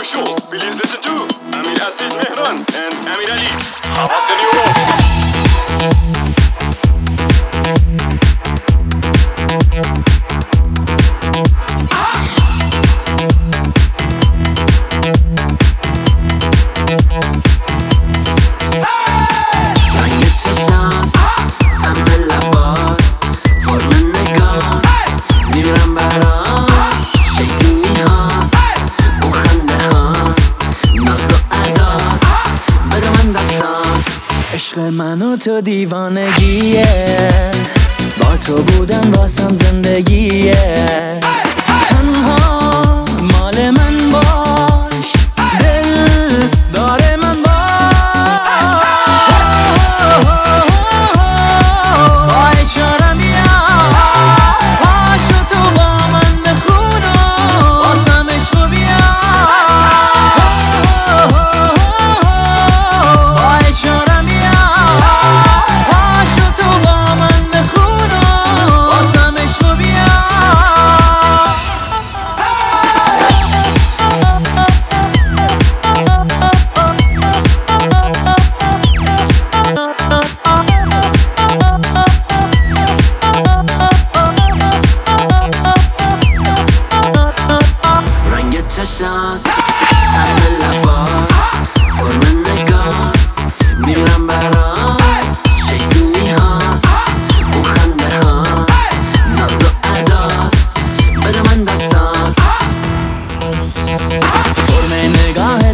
your show. Please listen to Amir Aziz Mehran and Amir Ali. Abbas Kaniyo. Remember عشق من و تو دیوانگیه. با تو بودن واسم زندگیه. تنها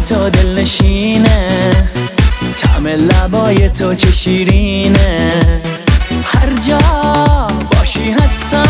تو دل نشینه تعم لبای تو چه شیرینه. هر جا باشی هستم